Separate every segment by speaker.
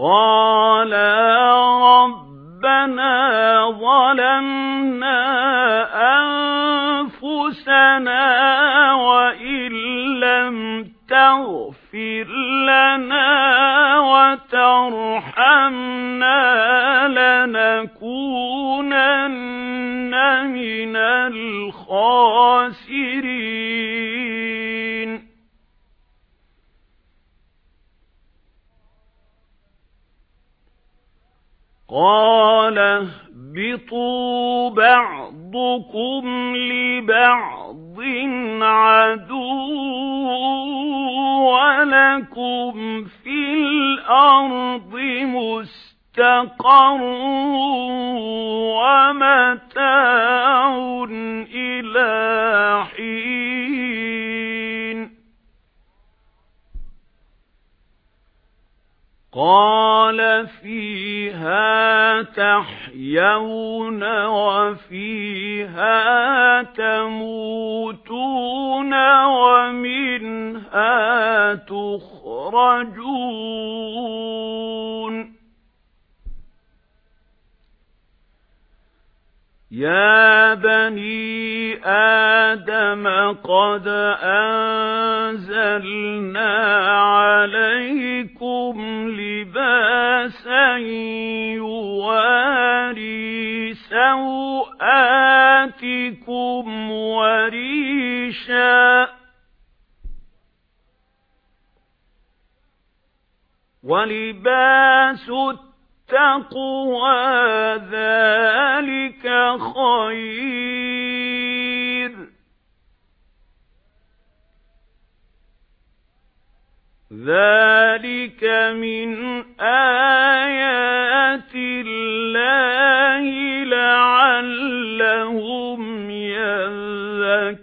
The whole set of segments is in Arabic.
Speaker 1: قَالَ رَبَّنَا ظَلَمْنَا أَنفُسَنَا وَإِن لَّمْ تَغْفِرْ لَنَا وَتَرْحَمْنَا لَنَكُونَنَّ مِنَ الْخَاسِرِينَ. قَالَ اهْبِطُوا بَعْضُكُمْ لِبَعْضٍ عَدُوٌّ وَلَكُمْ فِي الْأَرْضِ مُسْتَقَرٌّ وَمَتَاعٌ إِلَى حِينٍ. قَالَ فِيهَا تَحْيَوْنَ وَفِيهَا تَمُوتُونَ وَمِنْهَا تُخْرَجُونَ. يَا بَنِي آدَمَ قَدْ أَنزَلْنَا عَلَيْكُمْ لِبَاسًا يُوَارِي سَوْآتِكُمْ وَرِيشًا. وَلِبَاسُ التَّقْوَى ذَلِكَ خَيْرٌ ذَلِكَ مِنْ آيَاتِ اللَّهِ لَعَلَّهُمْ يَذَّكَّرُونَ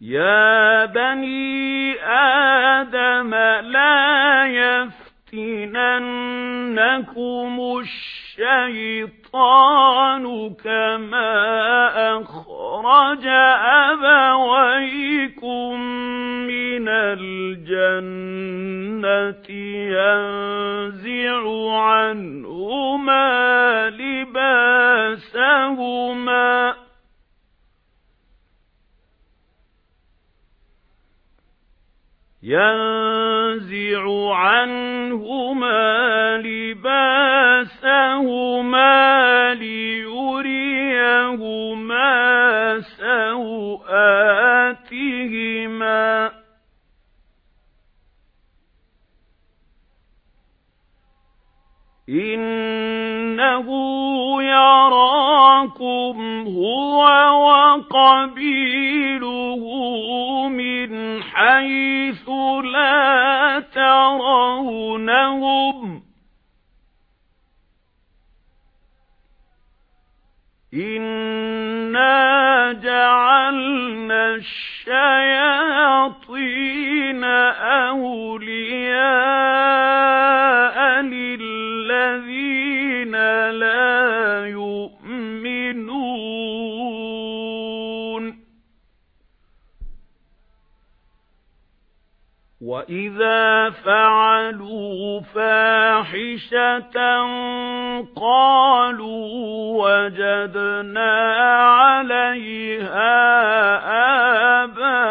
Speaker 1: يَا بَنِي آدَمَ لَا يَفْتِنَنَّكُمُ الشَّيْطَانُ كَمَا أَخْرَجَ أَبَوَيْكُمْ مِنَ الْجَنَّةِ يَنزِعُ عَنْهُمَا لِبَاسَهُمَا. يَنزِعُ عَنْهُمَا لِبَاسَهُمَا. لِيُرِيَهُمَا سَوْآتِهِمَا إِنَّهُ يَرَاكُمْ هُوَ وَقَبِيلُهُ إِنَّا جَعَلْنَا الشَّيَاطِينَ أَوْلِيَاءَ وَإِذَا فَعَلُوا فَاحِشَةً قَالُوا وَجَدْنَا عَلَيْهَا آبَاءَنَا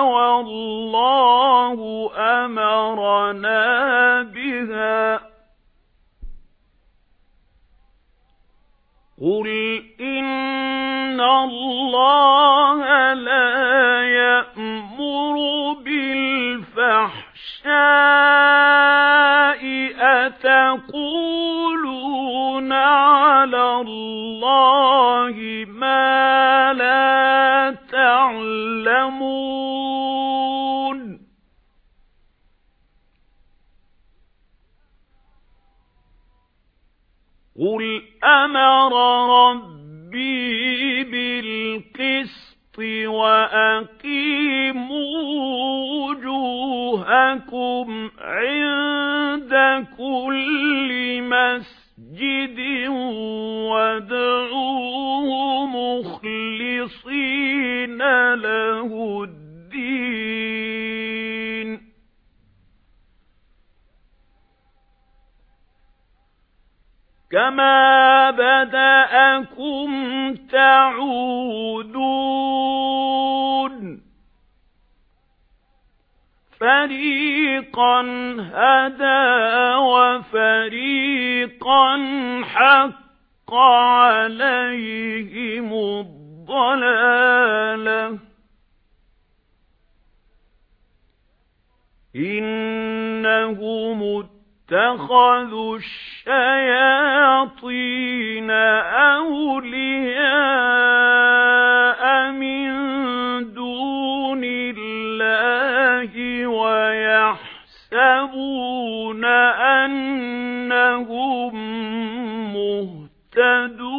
Speaker 1: وَاللَّهُ أَمَرَنَا بِهَا قُلْ بِالْفَحْشَاءِ أَتَقُولُونَ عَلَى اللَّهِ مَا لَا تَعْلَمُونَ؟ قُلْ أَمَرَ كُلِّ مَسْجِدٍ وَادْعُوهُ مُخْلِصِينَ لَهُ الدِّينَ. كَمَا بَدَأَكُمْ تَعُودُونَ فَرِيقًا هَدَى وَفَرِيقًا حَقَّ عَلَيْهِمُ الضَّلَالَةُ. إِنَّهُمْ اتَّخَذُوا الشَّيَاطِينَ أَوْلِيَاءَ وَيَحْسَبُونَ أَنَّهُم مُّهْتَدُونَ